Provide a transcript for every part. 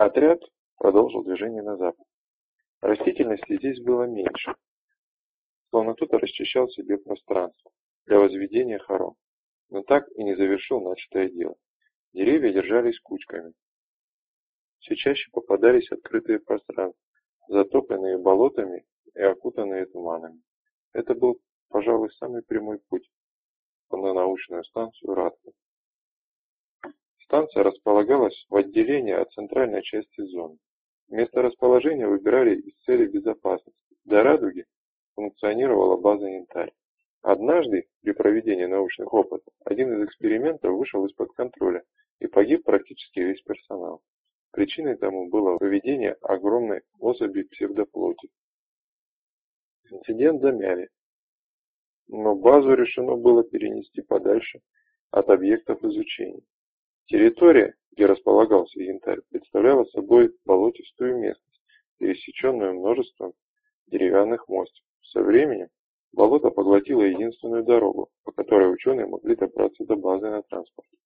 Отряд продолжил движение на запад. Растительности здесь было меньше, словно кто-то расчищал себе пространство для возведения хором, но так и не завершил начатое дело. Деревья держались кучками. Все чаще попадались открытые пространства, затопленные болотами и окутанные туманами. Это был, пожалуй, самый прямой путь на научную станцию Ратка. Станция располагалась в отделении от центральной части зоны. Место расположения выбирали из цели безопасности. До Радуги функционировала база Янтарь. Однажды, при проведении научных опытов, один из экспериментов вышел из-под контроля и погиб практически весь персонал. Причиной тому было выведение огромной особи псевдоплоти. Инцидент замяли, но базу решено было перенести подальше от объектов изучения. Территория, где располагался янтарь, представляла собой болотистую местность, пересеченную множеством деревянных мостиков. Со временем болото поглотило единственную дорогу, по которой ученые могли добраться до базы на транспорте.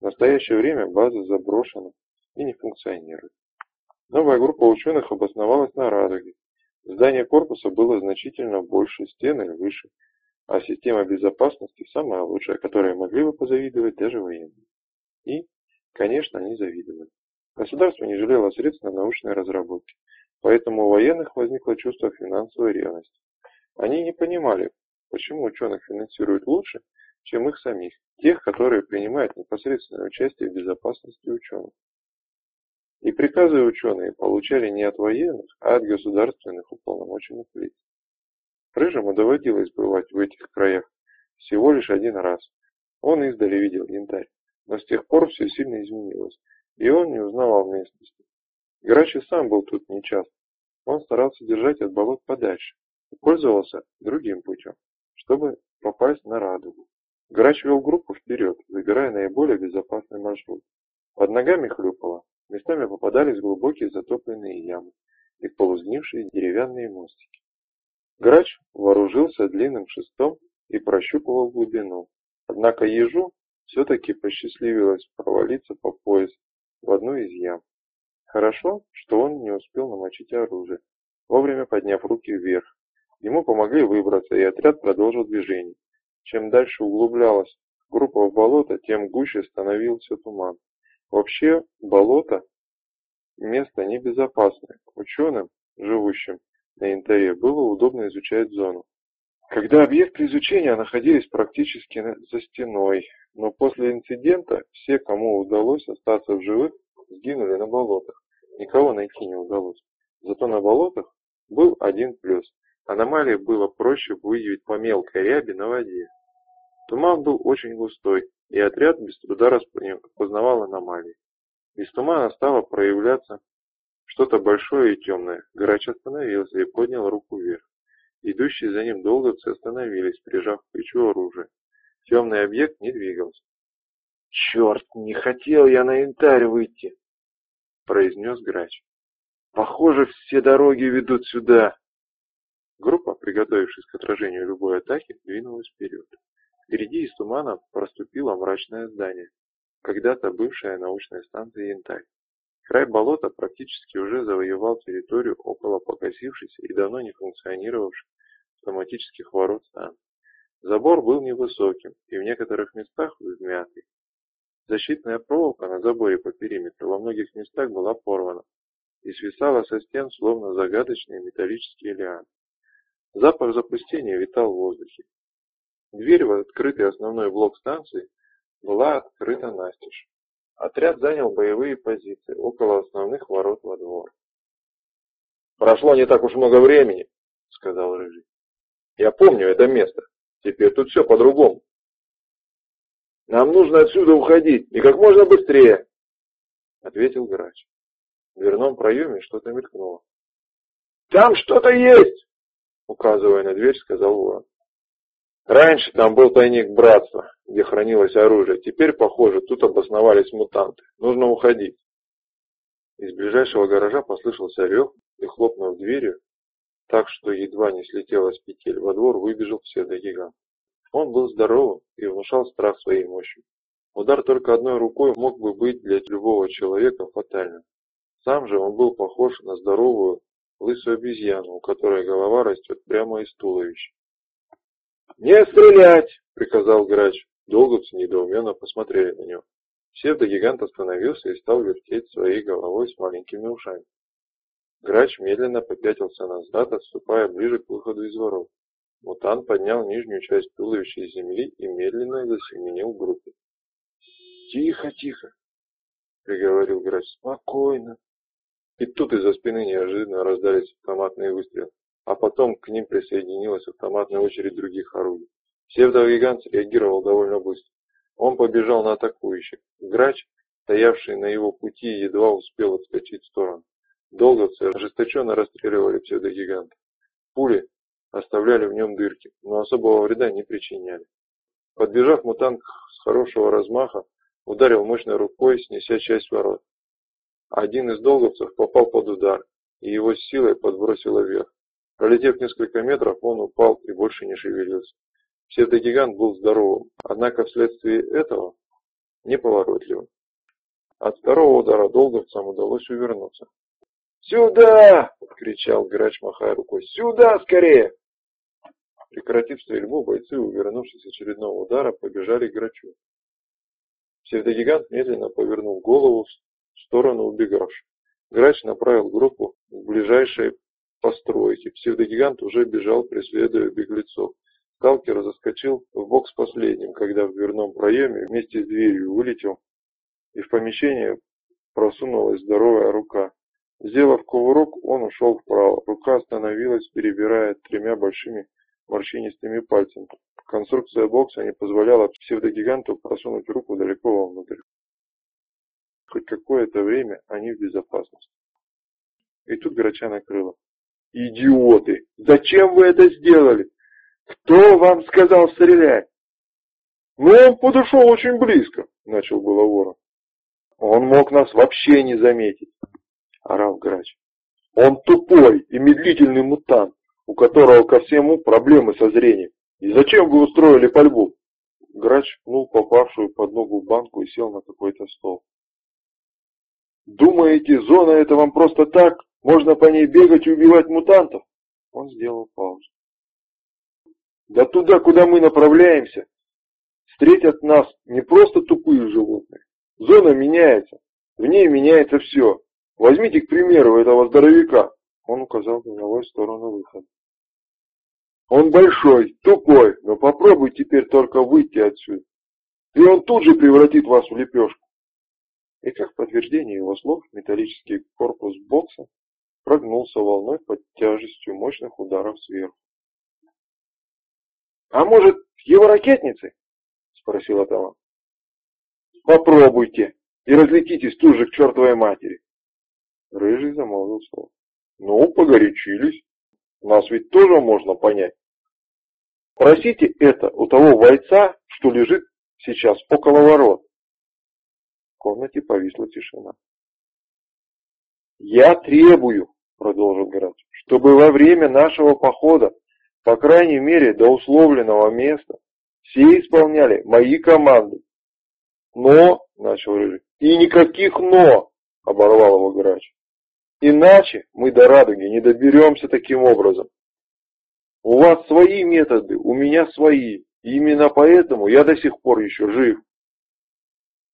В настоящее время база заброшена и не функционирует. Новая группа ученых обосновалась на Радуге. Здание корпуса было значительно больше стены выше, а система безопасности самая лучшая, которой могли бы позавидовать даже военные. И, конечно, они завидовали. Государство не жалело средств на научные разработки, поэтому у военных возникло чувство финансовой ревности. Они не понимали, почему ученых финансируют лучше, чем их самих, тех, которые принимают непосредственное участие в безопасности ученых. И приказы ученые получали не от военных, а от государственных уполномоченных лиц. Рыжему доводилось бывать в этих краях всего лишь один раз. Он издали видел янтарь, но с тех пор все сильно изменилось, и он не узнавал местности. Грач сам был тут нечасто. Он старался держать от болот подальше и пользовался другим путем, чтобы попасть на радугу. Грач вел группу вперед, выбирая наиболее безопасный маршрут. Под ногами хлюпало, местами попадались глубокие затопленные ямы и полузнившие деревянные мостики. Грач вооружился длинным шестом и прощупывал глубину. Однако ежу все-таки посчастливилось провалиться по пояс в одну из ям. Хорошо, что он не успел намочить оружие, вовремя подняв руки вверх. Ему помогли выбраться, и отряд продолжил движение. Чем дальше углублялась группа в болото, тем гуще становился туман. Вообще, болото – место небезопасное. Ученым, живущим на янтаре, было удобно изучать зону. Когда объекты изучения находились практически за стеной, но после инцидента все, кому удалось остаться в живых, сгинули на болотах. Никого найти не удалось. Зато на болотах был один плюс. Аномалии было проще выявить по мелкой ряби на воде. Туман был очень густой, и отряд без труда распознавал аномалии. Из тумана стало проявляться что-то большое и темное. Грач остановился и поднял руку вверх. Идущие за ним долговцы остановились, прижав к плечу оружие. Темный объект не двигался. «Черт, не хотел я на янтарь выйти!» — произнес Грач. «Похоже, все дороги ведут сюда!» Группа, приготовившись к отражению любой атаки, двинулась вперед. Впереди из тумана проступило мрачное здание, когда-то бывшая научная станция «Янтарь». Край болота практически уже завоевал территорию около покосившейся и давно не функционировавших автоматических ворот станции. Забор был невысоким и в некоторых местах вмятый. Защитная проволока на заборе по периметру во многих местах была порвана и свисала со стен словно загадочные металлические лианы. Запах запустения витал в воздухе. Дверь в открытый основной блок станции была открыта настежь. Отряд занял боевые позиции около основных ворот во двор. «Прошло не так уж много времени», — сказал Рыжий. «Я помню это место. Теперь тут все по-другому». «Нам нужно отсюда уходить, и как можно быстрее», — ответил грач. В дверном проеме что-то мелькнуло. «Там что-то есть!» — указывая на дверь, сказал Ворон. Раньше там был тайник братства, где хранилось оружие. Теперь, похоже, тут обосновались мутанты. Нужно уходить. Из ближайшего гаража послышался рев и, хлопнув дверью, так что едва не слетела с петель, во двор выбежал псевдогигант. Он был здоровым и внушал страх своей мощью. Удар только одной рукой мог бы быть для любого человека фатальным. Сам же он был похож на здоровую лысую обезьяну, у которой голова растет прямо из туловища. «Не стрелять!» — приказал грач. Долговцы недоуменно посмотрели на него. Псевдогигант остановился и стал вертеть своей головой с маленькими ушами. Грач медленно попятился назад, отступая ближе к выходу из ворот. Мутант поднял нижнюю часть туловища из земли и медленно засеменил в группе. «Тихо, тихо!» — приговорил грач. «Спокойно!» И тут из-за спины неожиданно раздались автоматные выстрелы, а потом к ним присоединилась автоматная очередь других орудий. Псевдогигант реагировал довольно быстро. Он побежал на атакующих. Грач, стоявший на его пути, едва успел отскочить в сторону. Долговцы ожесточенно расстреливали псевдогиганта. Пули оставляли в нем дырки, но особого вреда не причиняли. Подбежав, мутант с хорошего размаха ударил мощной рукой, снеся часть ворот. Один из долговцев попал под удар, и его силой подбросило вверх. Пролетев несколько метров, он упал и больше не шевелился. Псевдогигант был здоровым, однако вследствие этого неповоротливым. От второго удара долговцам удалось увернуться. «Сюда!» — кричал грач, махая рукой. «Сюда скорее!» Прекратив стрельбу, бойцы, увернувшись очередного удара, побежали к грачу. Псевдогигант медленно повернул голову в сторону убегавших. Грач направил группу к ближайшей постройке. Псевдогигант уже бежал, преследуя беглецов. Сталкер заскочил в бокс последним, когда в дверном проеме вместе с дверью вылетел, и в помещение просунулась здоровая рука. Сделав кувырок, он ушел вправо. Рука остановилась, перебирая тремя большими морщинистыми пальцами. Конструкция бокса не позволяла псевдогиганту просунуть руку далеко вовнутрь. Хоть какое-то время они в безопасности. И тут грача накрыло. «Идиоты! Зачем вы это сделали? «Кто вам сказал стрелять?» «Ну, он подошел очень близко», — начал было ворон. «Он мог нас вообще не заметить», — орал грач. «Он тупой и медлительный мутант, у которого ко всему проблемы со зрением. И зачем вы устроили пальбу?» Грач пнул попавшую под ногу банку и сел на какой-то стол. «Думаете, зона это вам просто так? Можно по ней бегать и убивать мутантов?» Он сделал паузу. Да туда, куда мы направляемся, встретят нас не просто тупые животные. Зона меняется, в ней меняется все. Возьмите, к примеру, этого здоровяка. Он указал в сторону выхода. Он большой, тупой, но попробуй теперь только выйти отсюда. И он тут же превратит вас в лепешку. И как подтверждение его слов, металлический корпус бокса прогнулся волной под тяжестью мощных ударов сверху. «А может, его ракетницы?» — спросил Атаман. «Попробуйте и разлетитесь тут же к чертовой матери!» Рыжий замолвил слово. «Ну, погорячились. Нас ведь тоже можно понять. Просите это у того бойца, что лежит сейчас около ворот». В комнате повисла тишина. «Я требую», — продолжил Грач, — «чтобы во время нашего похода по крайней мере, до условленного места. Все исполняли мои команды. Но, начал Рыжий, и никаких но, оборвал его грач. Иначе мы до радуги не доберемся таким образом. У вас свои методы, у меня свои. Именно поэтому я до сих пор еще жив.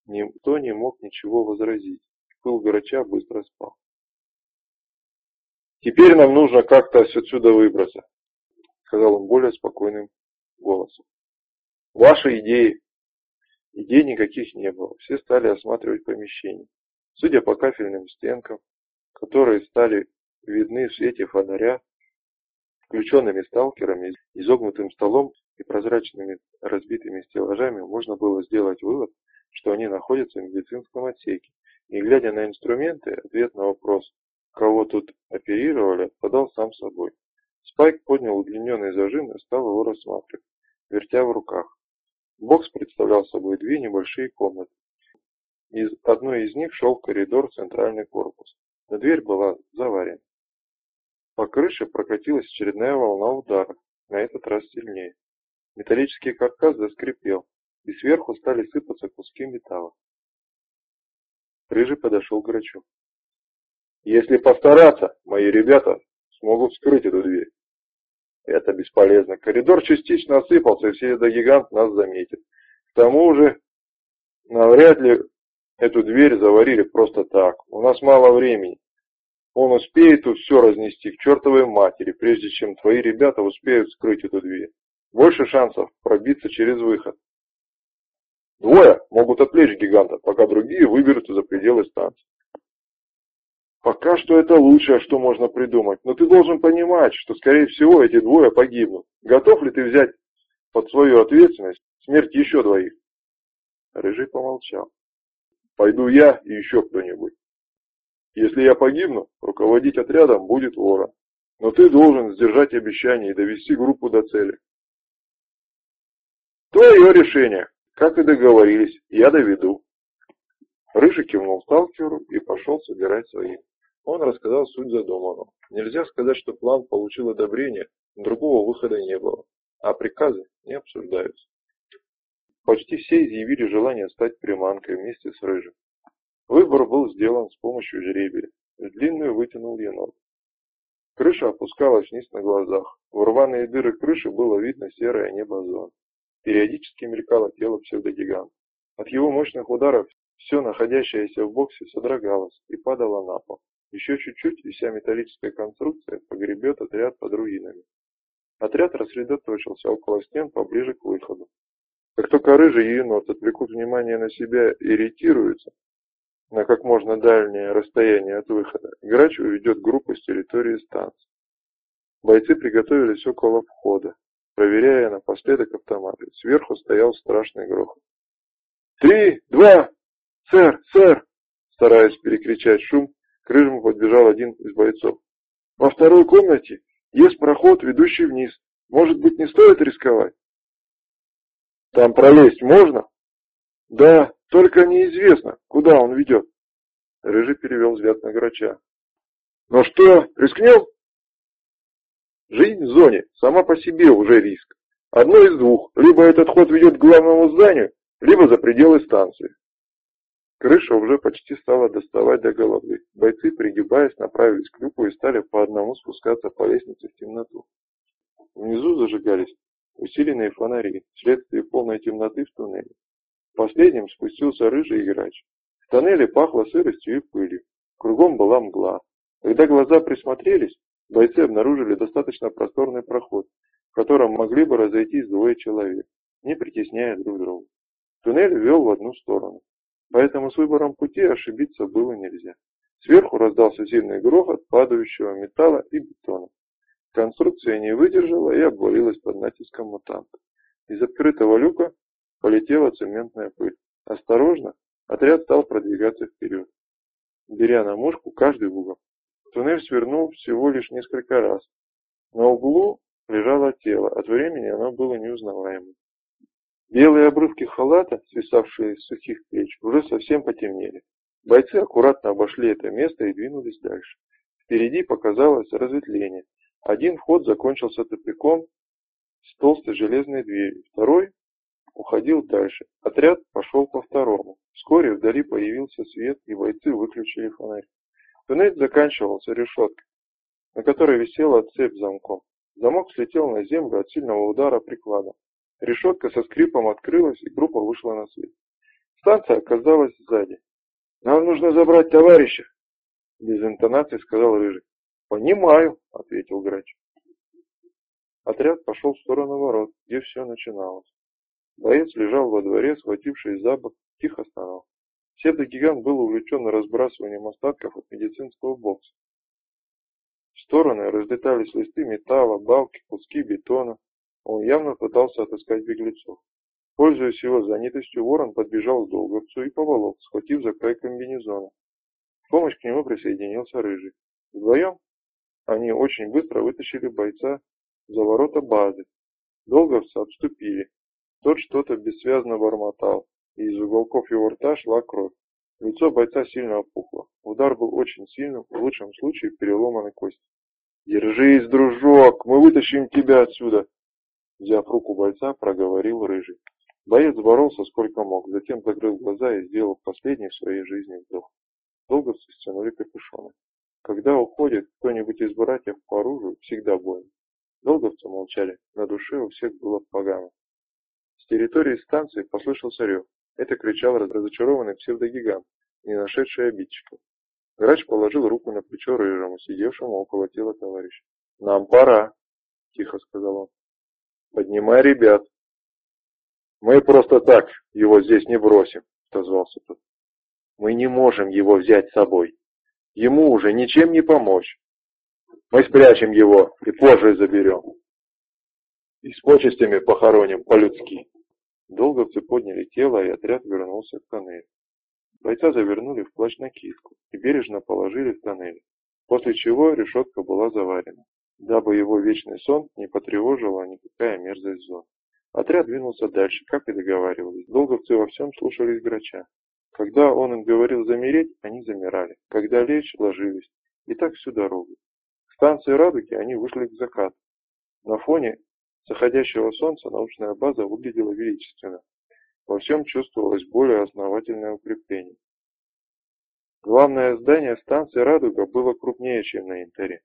Никто не мог ничего возразить. Пыл грача быстро спал. Теперь нам нужно как-то отсюда выбраться сказал он более спокойным голосом. Ваши идеи. Идей никаких не было. Все стали осматривать помещение. Судя по кафельным стенкам, которые стали видны в свете фонаря, включенными сталкерами, изогнутым столом и прозрачными разбитыми стеллажами, можно было сделать вывод, что они находятся в медицинском отсеке. И глядя на инструменты, ответ на вопрос, кого тут оперировали, подал сам собой. Спайк поднял удлиненный зажим и стал его рассматривать, вертя в руках. Бокс представлял собой две небольшие комнаты. Из одной из них шел коридор в центральный корпус, но дверь была заварена. По крыше прокатилась очередная волна удара, на этот раз сильнее. Металлический каркас заскрипел, и сверху стали сыпаться куски металла. Рыжий подошел к грачу. Если постараться, мои ребята смогут вскрыть эту дверь. Это бесполезно. Коридор частично осыпался, и все это гигант нас заметит. К тому же, навряд ли эту дверь заварили просто так. У нас мало времени. Он успеет тут все разнести к чертовой матери, прежде чем твои ребята успеют скрыть эту дверь. Больше шансов пробиться через выход. Двое могут отвлечь гиганта, пока другие выберутся за пределы станции. Пока что это лучшее, что можно придумать, но ты должен понимать, что, скорее всего, эти двое погибнут. Готов ли ты взять под свою ответственность смерть еще двоих? Рыжий помолчал. Пойду я и еще кто-нибудь. Если я погибну, руководить отрядом будет Ворон. Но ты должен сдержать обещание и довести группу до цели. Твое решение. Как и договорились, я доведу. Рыжий кивнул сталкеру и пошел собирать своих. Он рассказал суть задуманного. Нельзя сказать, что план получил одобрение, другого выхода не было, а приказы не обсуждаются. Почти все изъявили желание стать приманкой вместе с Рыжим. Выбор был сделан с помощью жребия. В длинную вытянул енот. Крыша опускалась вниз на глазах. В рваные дыры крыши было видно серое небо зон. Периодически мелькало тело псевдогиганта. От его мощных ударов все находящееся в боксе содрогалось и падало на пол. Еще чуть-чуть, и вся металлическая конструкция погребет отряд под руинами. Отряд рассредоточился около стен поближе к выходу. Как только рыжий енот отвлекут внимание на себя и ретируются на как можно дальнее расстояние от выхода, грач уведет группу с территории станции. Бойцы приготовились около входа, проверяя напоследок автоматы. Сверху стоял страшный грохот. «Три, два, сэр, сэр!» Стараясь перекричать шум, к Рыжему подбежал один из бойцов. «Во второй комнате есть проход, ведущий вниз. Может быть, не стоит рисковать?» «Там пролезть можно?» «Да, только неизвестно, куда он ведет». Рыжий перевел взгляд на Грача. «Ну что, рискнем?» Жизнь в зоне сама по себе уже риск. Одно из двух. Либо этот ход ведет к главному зданию, либо за пределы станции. Крыша уже почти стала доставать до головы. Бойцы, пригибаясь, направились к люку и стали по одному спускаться по лестнице в темноту. Внизу зажигались усиленные фонари, вследствие полной темноты в туннеле. Последним спустился рыжий играч. В тоннеле пахло сыростью и пылью. Кругом была мгла. Когда глаза присмотрелись, бойцы обнаружили достаточно просторный проход, в котором могли бы разойтись двое человек, не притесняя друг друга. Туннель вел в одну сторону. Поэтому с выбором пути ошибиться было нельзя. Сверху раздался сильный грохот падающего металла и бетона. Конструкция не выдержала и обвалилась под натиском мутанта. Из открытого люка полетела цементная пыль. Осторожно, отряд стал продвигаться вперед, беря на мушку каждый угол. Туннель свернул всего лишь несколько раз. На углу лежало тело, от времени оно было неузнаваемым. Белые обрывки халата, свисавшие с сухих плеч, уже совсем потемнели. Бойцы аккуратно обошли это место и двинулись дальше. Впереди показалось разветвление. Один вход закончился тупиком с толстой железной дверью, второй уходил дальше. Отряд пошел по второму. Вскоре вдали появился свет, и бойцы выключили фонарь. Туннель заканчивался решеткой, на которой висела цепь замком. Замок слетел на землю от сильного удара прикладом. Решетка со скрипом открылась, и группа вышла на свет. Станция оказалась сзади. «Нам нужно забрать товарища!» Без интонации сказал Рыжий. «Понимаю», — ответил Грач. Отряд пошел в сторону ворот, где все начиналось. Боец лежал во дворе, схватившись за бок, тихо стонал. Псевдогигант был увлечен разбрасыванием остатков от медицинского бокса. В стороны разлетались листы металла, балки, куски бетона. Он явно пытался отыскать беглецов. Пользуясь его занятостью, ворон подбежал к долговцу и поволок, схватив за край комбинезона. В помощь к нему присоединился Рыжий. Вдвоем они очень быстро вытащили бойца за ворота базы. Долговцы обступили. Тот что-то бессвязно бормотал, и из уголков его рта шла кровь. Лицо бойца сильно опухло. Удар был очень сильным, в лучшем случае переломаны кости. «Держись, дружок, мы вытащим тебя отсюда!» Взяв руку бойца, проговорил Рыжий. Боец боролся сколько мог, затем закрыл глаза и сделал последний в своей жизни вдох. Долговцы стянули капюшоны. Когда уходит кто-нибудь из братьев по оружию, всегда больно. Долговцы молчали, на душе у всех было погано. С территории станции послышался рев. Это кричал разочарованный псевдогигант, не нашедший обидчиков. Грач положил руку на плечо рыжему, сидевшему около тела товарища. «Нам пора», — тихо сказал он. «Поднимай ребят». «Мы просто так его здесь не бросим», — отозвался тот. «Мы не можем его взять с собой. Ему уже ничем не помочь. Мы спрячем его и позже заберем. И с почестями похороним по-людски». Долговцы подняли тело, и отряд вернулся в тоннель. Бойца завернули в плащ-накидку и бережно положили в тоннель, после чего решетка была заварена, дабы его вечный сон не потревожила никакая мерзость зон. Отряд двинулся дальше, как и договаривались. Долговцы во всем слушались грача. Когда он им говорил замереть, они замирали. Когда лечь, ложились. И так всю дорогу. К станции Радуги они вышли к закату. На фоне заходящего солнца научная база выглядела величественно. Во всем чувствовалось более основательное укрепление. Главное здание станции «Радуга» было крупнее, чем на Интере,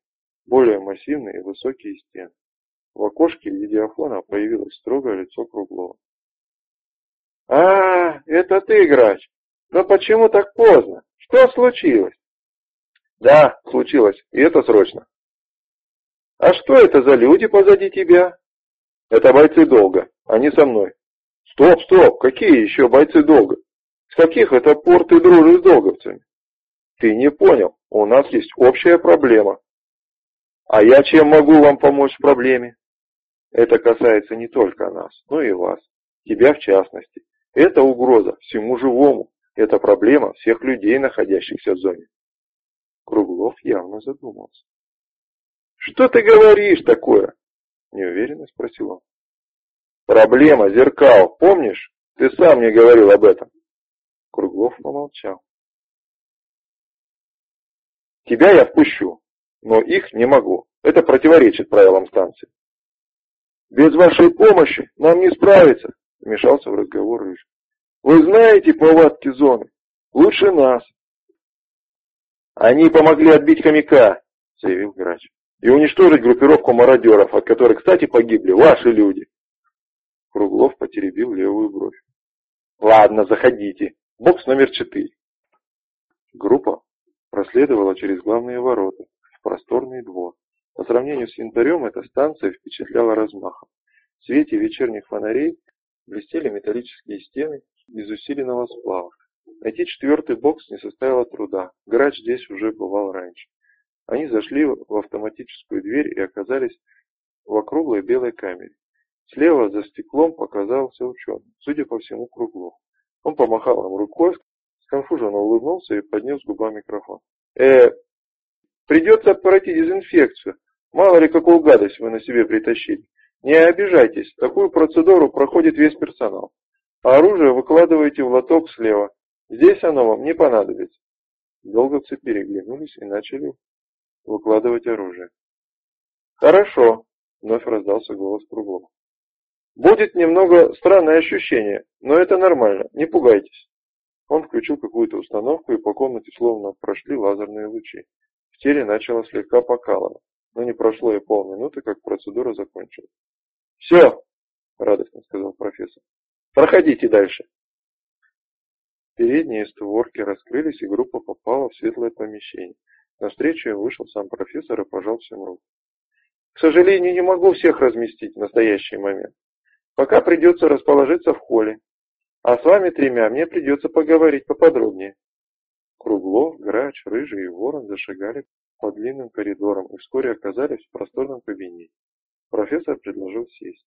более массивные и высокие стены. В окошке видеофона появилось строгое лицо Круглова. «А, это ты, Грач! Но почему так поздно? Что случилось?» «Да, случилось, и это срочно». «А что это за люди позади тебя?» «Это бойцы долга, они со мной». «Стоп, стоп, какие еще бойцы долга? С каких это пор ты дружишь с долговцами?» «Ты не понял, у нас есть общая проблема». «А я чем могу вам помочь в проблеме?» Это касается не только нас, но и вас, тебя в частности. Это угроза всему живому, это проблема всех людей, находящихся в зоне. Круглов явно задумался. «Что ты говоришь такое?» – неуверенно спросил он. «Проблема зеркал, помнишь? Ты сам мне говорил об этом». Круглов помолчал. «Тебя я впущу, но их не могу. Это противоречит правилам станции. Без вашей помощи нам не справиться, вмешался в разговор Рыжий. Вы знаете повадки зоны? Лучше нас. Они помогли отбить хомяка, заявил Грач, и уничтожить группировку мародеров, от которой, кстати, погибли ваши люди. Круглов потеребил левую бровь. Ладно, заходите. Бокс номер четыре. Группа проследовала через главные ворота в просторный двор. По сравнению с янтарем эта станция впечатляла размахом. В свете вечерних фонарей блестели металлические стены из усиленного сплава. Найти четвертый бокс не составило труда. Грач здесь уже бывал раньше. Они зашли в автоматическую дверь и оказались в округлой белой камере. Слева за стеклом показался ученый, судя по всему, круглов. Он помахал им рукой, сконфуженно улыбнулся и поднес губам микрофон. «Э, придется пройти дезинфекцию. Мало ли какую гадость вы на себе притащили. Не обижайтесь, такую процедуру проходит весь персонал. А оружие выкладываете в лоток слева. Здесь оно вам не понадобится. Долговцы переглянулись и начали выкладывать оружие. Хорошо, вновь раздался голос кругом. Будет немного странное ощущение, но это нормально, не пугайтесь. Он включил какую-то установку, и по комнате словно прошли лазерные лучи. В теле начало слегка покалывать но не прошло и полминуты, как процедура закончилась. «Все!» – радостно сказал профессор. «Проходите дальше!» Передние створки раскрылись, и группа попала в светлое помещение. На встречу им вышел сам профессор и пожал всем руку. «К сожалению, не могу всех разместить в настоящий момент. Пока придется расположиться в холле. А с вами тремя мне придется поговорить поподробнее». Круглов, Грач, Рыжий и Ворон зашагали по длинным коридорам и вскоре оказались в просторном кабинете. Профессор предложил сесть.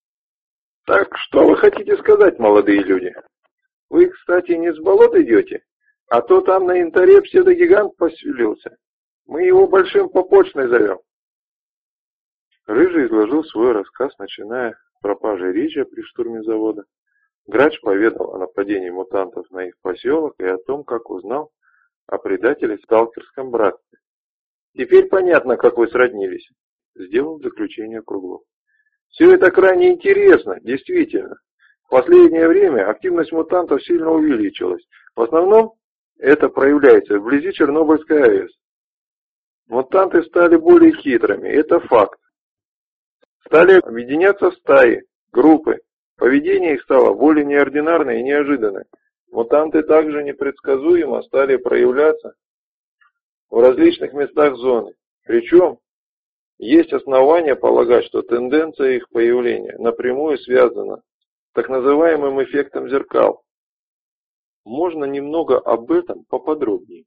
«Так что вы хотите сказать, молодые люди? Вы, кстати, не с болот идете? А то там на янтаре псевдогигант поселился. Мы его большим попочной зовем». Рыжий изложил свой рассказ, начиная с пропажи Рича при штурме завода. Грач поведал о нападении мутантов на их поселок и о том, как узнал о предателе в сталкерском братстве. Теперь понятно, как вы сроднились, сделал заключение Круглов. Все это крайне интересно, действительно. В последнее время активность мутантов сильно увеличилась. В основном это проявляется вблизи Чернобыльской АЭС. Мутанты стали более хитрыми, это факт. Стали объединяться в стаи, группы. Поведение их стало более неординарное и неожиданное. Мутанты также непредсказуемо стали проявляться в различных местах зоны. Причем есть основания полагать, что тенденция их появления напрямую связана с так называемым эффектом зеркал. Можно немного об этом поподробнее.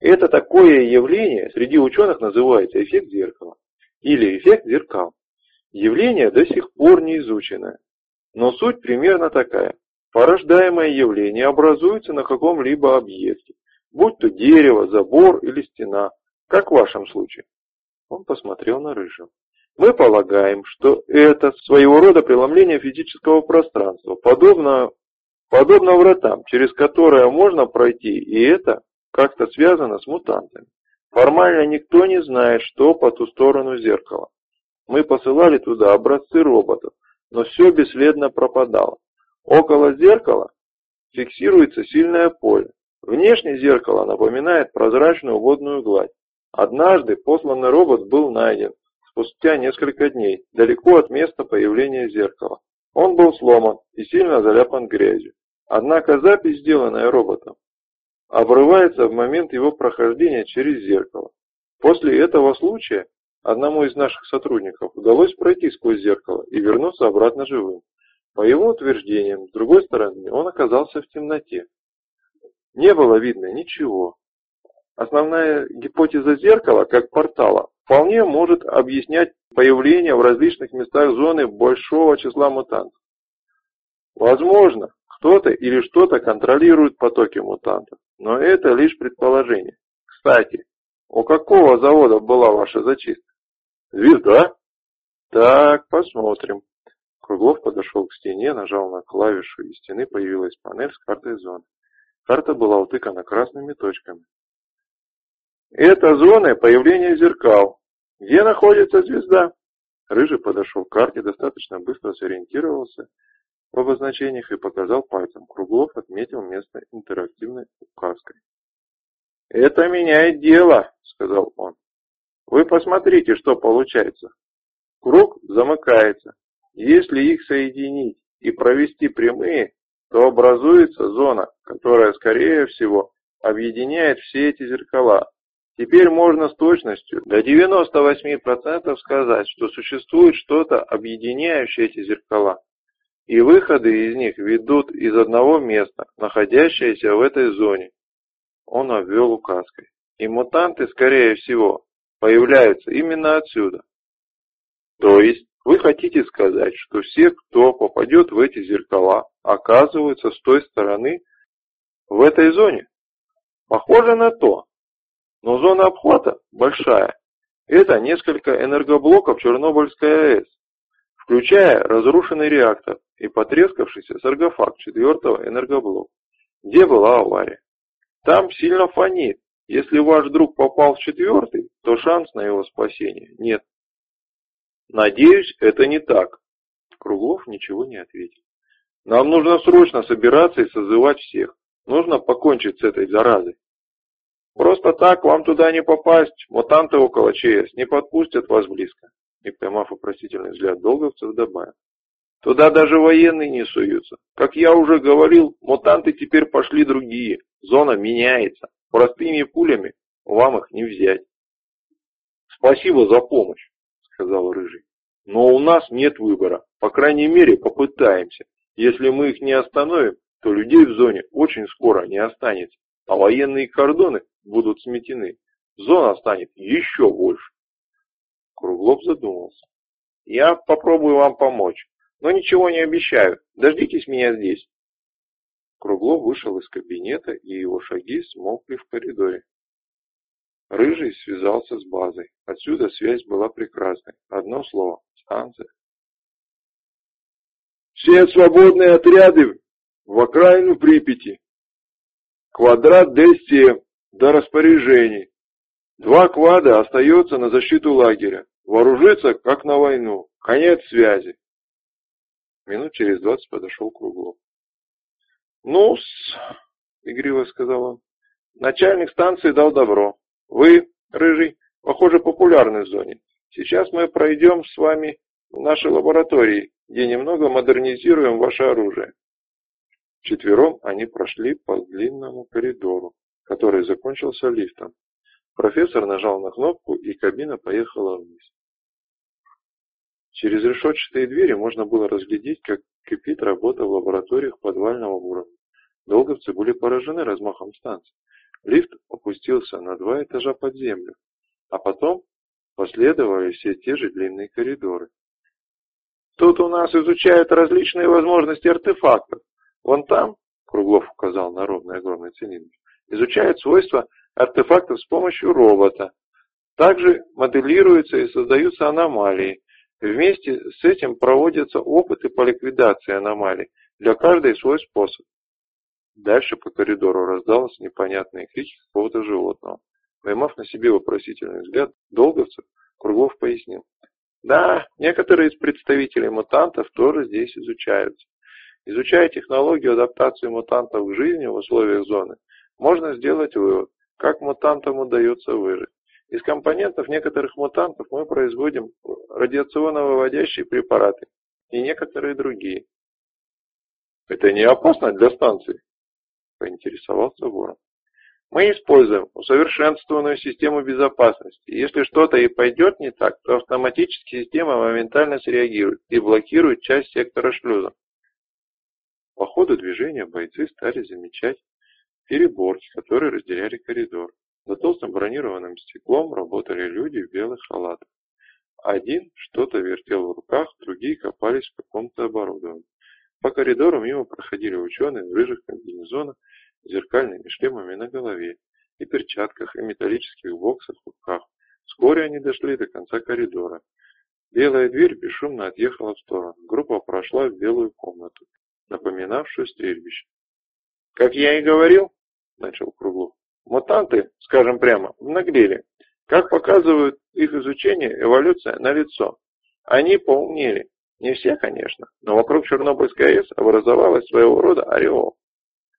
Это такое явление среди ученых называется эффект зеркала или эффект зеркал. Явление до сих пор не изученное, но суть примерно такая. Порождаемое явление образуется на каком-либо объекте, будь то дерево, забор или стена, как в вашем случае. Он посмотрел на Рыжего. Мы полагаем, что это своего рода преломление физического пространства, подобно, подобно вратам, через которое можно пройти, и это как-то связано с мутантами. Формально никто не знает, что по ту сторону зеркала. Мы посылали туда образцы роботов, но все бесследно пропадало. Около зеркала фиксируется сильное поле. Внешне зеркало напоминает прозрачную водную гладь. Однажды посланный робот был найден спустя несколько дней, далеко от места появления зеркала. Он был сломан и сильно заляпан грязью. Однако запись, сделанная роботом, обрывается в момент его прохождения через зеркало. После этого случая одному из наших сотрудников удалось пройти сквозь зеркало и вернуться обратно живым. По его утверждениям, с другой стороны, он оказался в темноте. Не было видно ничего. Основная гипотеза зеркала, как портала, вполне может объяснять появление в различных местах зоны большого числа мутантов. Возможно, кто-то или что-то контролирует потоки мутантов, но это лишь предположение. Кстати, у какого завода была ваша зачистка? Звезда? Так, посмотрим. Круглов подошел к стене, нажал на клавишу, и стены появилась панель с картой зоны. Карта была утыкана красными точками. Это зоны появления зеркал. Где находится звезда? Рыжий подошел к карте, достаточно быстро сориентировался в обозначениях и показал пальцем. Круглов отметил место интерактивной указкой. «Это меняет дело», — сказал он. «Вы посмотрите, что получается. Круг замыкается. Если их соединить и провести прямые, то образуется зона, которая, скорее всего, объединяет все эти зеркала. Теперь можно с точностью до 98% сказать, что существует что-то, объединяющее эти зеркала и выходы из них ведут из одного места, находящееся в этой зоне. Он обвел указкой. И мутанты, скорее всего, появляются именно отсюда. То есть, вы хотите сказать, что все, кто попадет в эти зеркала, оказываются с той стороны в этой зоне? Похоже на то. Но зона обхвата большая. Это несколько энергоблоков Чернобыльской АЭС включая разрушенный реактор и потрескавшийся саркофаг четвертого энергоблока, где была авария. Там сильно фонит. Если ваш друг попал в четвертый, то шанс на его спасение нет. Надеюсь, это не так. Круглов ничего не ответил. Нам нужно срочно собираться и созывать всех. Нужно покончить с этой заразой. Просто так вам туда не попасть. Мутанты около ЧС не подпустят вас близко и, поймав вопросительный взгляд долговцев, добавил. Туда даже военные не суются. Как я уже говорил, мутанты теперь пошли другие. Зона меняется. Простыми пулями вам их не взять. Спасибо за помощь, сказал Рыжий. Но у нас нет выбора. По крайней мере, попытаемся. Если мы их не остановим, то людей в зоне очень скоро не останется, а военные кордоны будут сметены. Зона станет еще больше. Круглов задумался. «Я попробую вам помочь, но ничего не обещаю. Дождитесь меня здесь». Круглов вышел из кабинета, и его шаги смолкли в коридоре. Рыжий связался с базой. Отсюда связь была прекрасной. Одно слово – станция. «Все свободные отряды в окраину Припяти. Квадрат Д7 до распоряжений. Два квада остается на защиту лагеря. Вооружиться, как на войну. Конец связи. Минут через двадцать подошел Круглов. ну игриво сказал он, — начальник станции дал добро. Вы Рыжий, похоже, популярный в зоне. Сейчас мы пройдем с вами в наши лаборатории, где немного модернизируем ваше оружие. Вчетвером они прошли по длинному коридору, который закончился лифтом. Профессор нажал на кнопку, и кабина поехала вниз. Через решетчатые двери можно было разглядеть, как кипит работа в лабораториях подвального уровня. Долговцы были поражены размахом станции. Лифт опустился на два этажа под землю, а потом последовали все те же длинные коридоры. Тут у нас изучают различные возможности артефактов. Вон там, Круглов указал на ровный огромный цилиндр, изучают свойства артефактов с помощью робота. Также моделируются и создаются аномалии. Вместе с этим проводятся опыты по ликвидации аномалий. Для каждой свой способ. Дальше по коридору раздалось непонятные крики какого-то животного. Поймав на себе вопросительный взгляд долговцев, Круглов пояснил. Да, некоторые из представителей мутантов тоже здесь изучаются. Изучая технологию адаптации мутантов к жизни в условиях зоны, можно сделать вывод, как мутантам удается выжить. Из компонентов некоторых мутантов мы производим радиационно-выводящие препараты и некоторые другие. Это не опасно для станции? Поинтересовался Ворон. Мы используем усовершенствованную систему безопасности. Если что-то и пойдет не так, то автоматически система моментально среагирует и блокирует часть сектора шлюза. По ходу движения бойцы стали замечать переборки, которые разделяли коридор. За толстым бронированным стеклом работали люди в белых халатах. Один что-то вертел в руках, другие копались в каком-то оборудовании. По коридору мимо проходили ученые в рыжих комбинезонах зеркальными шлемами на голове и перчатках, и металлических боксах в руках. Вскоре они дошли до конца коридора. Белая дверь бесшумно отъехала в сторону. Группа прошла в белую комнату, напоминавшую стрельбище. «Как я и говорил», — начал Круглов, — «мутанты, скажем прямо, обнаглели. Как показывают их изучение, эволюция на лицо. Они поумнели. Не все, конечно, но вокруг Чернобыльской АЭС образовалась своего рода ореол.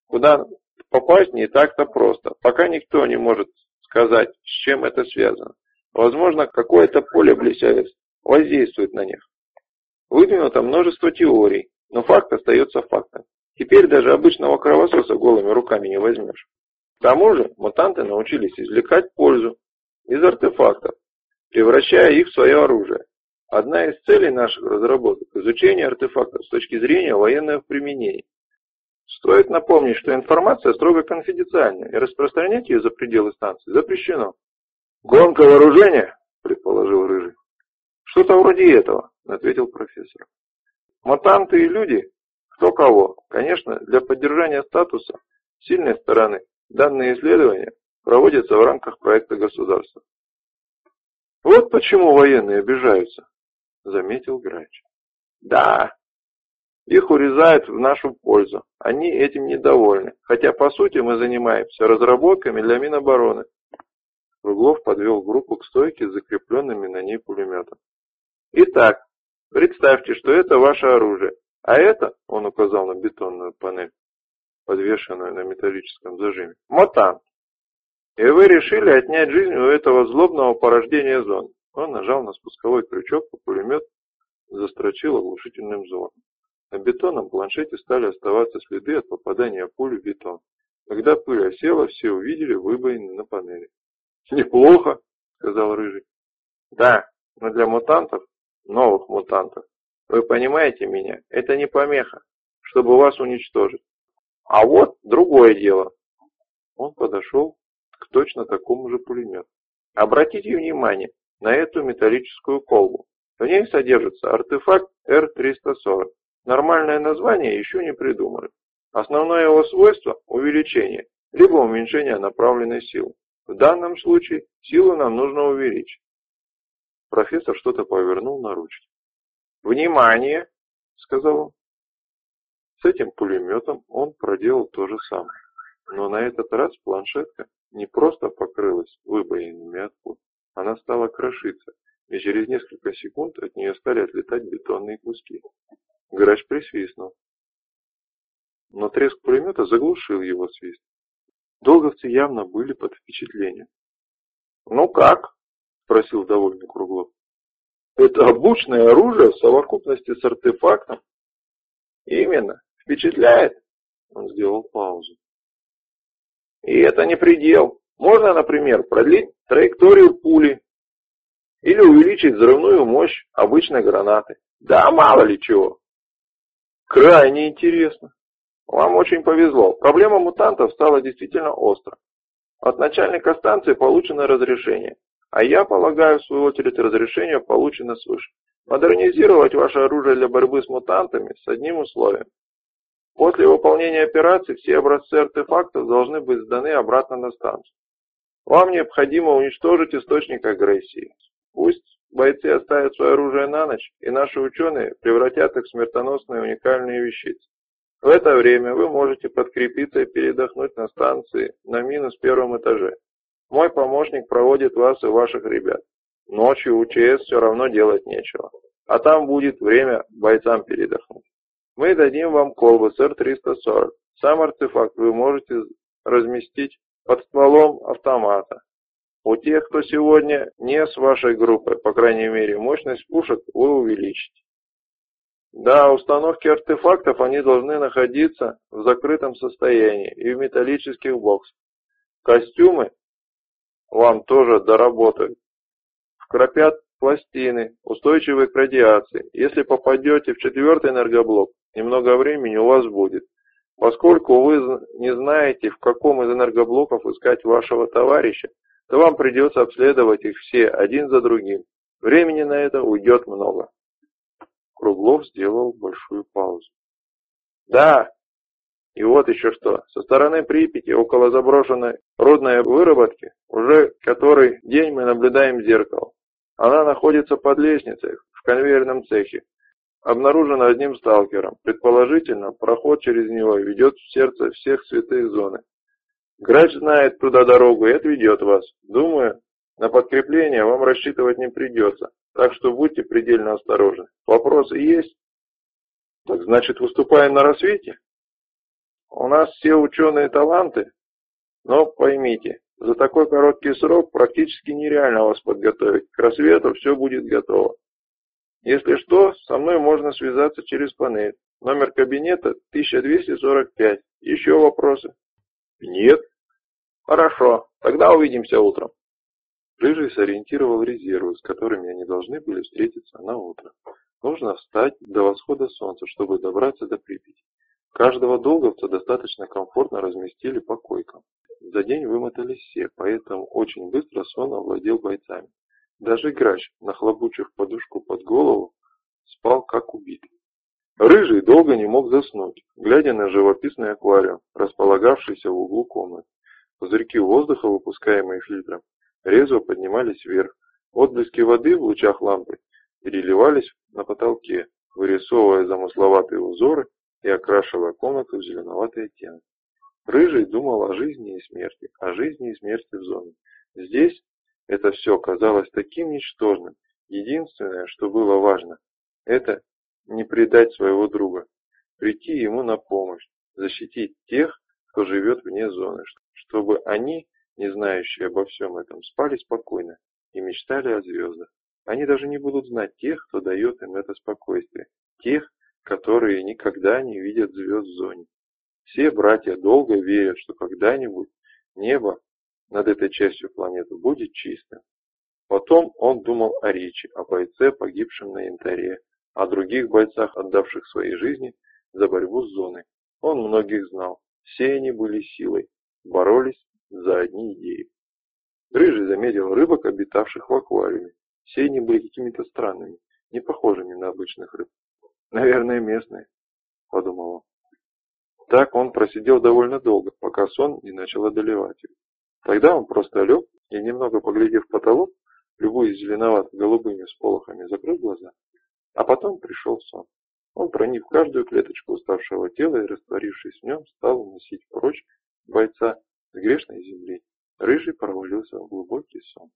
Куда Попасть не так-то просто. Пока никто не может сказать, с чем это связано. Возможно, какое-то поле близ воздействует на них. Выдвинуто множество теорий, но факт остается фактом. Теперь даже обычного кровососа голыми руками не возьмешь. К тому же мутанты научились извлекать пользу из артефактов, превращая их в свое оружие. Одна из целей наших разработок – изучение артефактов с точки зрения военного применения. Стоит напомнить, что информация строго конфиденциальна, и распространять ее за пределы станции запрещено. «Гонка вооружения?» – предположил Рыжий. «Что-то вроде этого», – ответил профессор. «Мутанты и люди, кто кого, конечно, для поддержания статуса сильной стороны данные исследования проводятся в рамках проекта государства». «Вот почему военные обижаются», – заметил Грач. «Да, их урезают в нашу пользу. Они этим недовольны. Хотя, по сути, мы занимаемся разработками для Минобороны. Круглов подвел группу к стойке с закрепленными на ней пулеметом. Итак, представьте, что это ваше оружие. А это, он указал на бетонную панель, подвешенную на металлическом зажиме, мотант. И вы решили отнять жизнь у этого злобного порождения зон. Он нажал на спусковой крючок, и пулемет застрочил оглушительным звоном. На бетонном планшете стали оставаться следы от попадания пули в бетон. Когда пыль осела, все увидели выбоины на панели. «Неплохо», — сказал Рыжий. «Да, но для мутантов, новых мутантов, вы понимаете меня, это не помеха, чтобы вас уничтожить. А вот другое дело». Он подошел к точно такому же пулемету. Обратите внимание на эту металлическую колбу. В ней содержится артефакт Р-340. Нормальное название еще не придумали. Основное его свойство – увеличение, либо уменьшение направленной силы. В данном случае силу нам нужно увеличить. Профессор что-то повернул на ручке. «Внимание!» – сказал он. С этим пулеметом он проделал то же самое. Но на этот раз планшетка не просто покрылась выбоинами от пуль, она стала крошиться, и через несколько секунд от нее стали отлетать бетонные куски. Грач присвистнул. Но треск пулемета заглушил его свист. Долговцы явно были под впечатлением. Ну как? Спросил довольный Круглов. Это обычное оружие в совокупности с артефактом? Именно. Впечатляет? Он сделал паузу. И это не предел. Можно, например, продлить траекторию пули или увеличить взрывную мощь обычной гранаты. Да мало ли чего. Крайне интересно. Вам очень повезло. Проблема мутантов стала действительно остро. От начальника станции получено разрешение. А я полагаю, в свою очередь, разрешение получено свыше. Модернизировать ваше оружие для борьбы с мутантами с одним условием. После выполнения операции все образцы артефактов должны быть сданы обратно на станцию. Вам необходимо уничтожить источник агрессии. Пусть бойцы оставят свое оружие на ночь, и наши ученые превратят их в смертоносные уникальные вещицы. В это время вы можете подкрепиться и передохнуть на станции на минус первом этаже. Мой помощник проводит вас и ваших ребят. Ночью у ЧС все равно делать нечего. А там будет время бойцам передохнуть. Мы дадим вам колбу СР-340. Сам артефакт вы можете разместить под стволом автомата. У тех, кто сегодня не с вашей группой, по крайней мере, мощность пушек вы увеличите. Да, установки артефактов, они должны находиться в закрытом состоянии и в металлических боксах. Костюмы вам тоже доработают. Вкрапят пластины, устойчивые к радиации. Если попадете в четвертый энергоблок, немного времени у вас будет. Поскольку вы не знаете, в каком из энергоблоков искать вашего товарища, то вам придется обследовать их все один за другим. Времени на это уйдет много. Круглов сделал большую паузу. Да, и вот еще что. Со стороны Припяти, около заброшенной рудной выработки, уже который день мы наблюдаем зеркало. Она находится под лестницей, в конвейерном цехе. Обнаружена одним сталкером. Предположительно, проход через него ведет в сердце всех святых зоны. Грач знает туда дорогу и отведет вас. Думаю, на подкрепление вам рассчитывать не придется. Так что будьте предельно осторожны. Вопросы есть? Так значит, выступаем на рассвете? У нас все ученые таланты, но поймите, за такой короткий срок практически нереально вас подготовить. К рассвету все будет готово. Если что, со мной можно связаться через панель. Номер кабинета 1245. Еще вопросы? Нет. Хорошо, тогда увидимся утром. Рыжий сориентировал резервы, с которыми они должны были встретиться на утро. Нужно встать до восхода солнца, чтобы добраться до Припяти. Каждого долговца достаточно комфортно разместили по койкам. За день вымотались все, поэтому очень быстро сон овладел бойцами. Даже грач, нахлобучив подушку под голову, спал как убитый. Рыжий долго не мог заснуть, глядя на живописный аквариум, располагавшийся в углу комнаты. Пузырьки воздуха, выпускаемые фильтром, резво поднимались вверх. Отблески воды в лучах лампы переливались на потолке, вырисовывая замысловатые узоры и окрашивая комнату в зеленоватый оттенок. Рыжий думал о жизни и смерти, о жизни и смерти в зоне. Здесь это все казалось таким ничтожным. Единственное, что было важно, это не предать своего друга, прийти ему на помощь, защитить тех, кто живет вне зоны, чтобы они не знающие обо всем этом, спали спокойно и мечтали о звездах. Они даже не будут знать тех, кто дает им это спокойствие, тех, которые никогда не видят звезд в зоне. Все братья долго верят, что когда-нибудь небо над этой частью планеты будет чистым. Потом он думал о речи, о бойце, погибшем на янтаре, о других бойцах, отдавших свои жизни за борьбу с зоной. Он многих знал, все они были силой, боролись за одни идеи. Рыжий заметил рыбок, обитавших в аквариуме. Все они были какими-то странными, не похожими на обычных рыб. Наверное, местные, подумал он. Так он просидел довольно долго, пока сон не начал одолевать его. Тогда он просто лег и, немного поглядев в потолок, любуясь зеленовато-голубыми сполохами, закрыл глаза. А потом пришел сон. Он, проник в каждую клеточку уставшего тела и, растворившись в нем, стал уносить прочь бойца с грешной земли. Рыжий провалился в глубокий сон.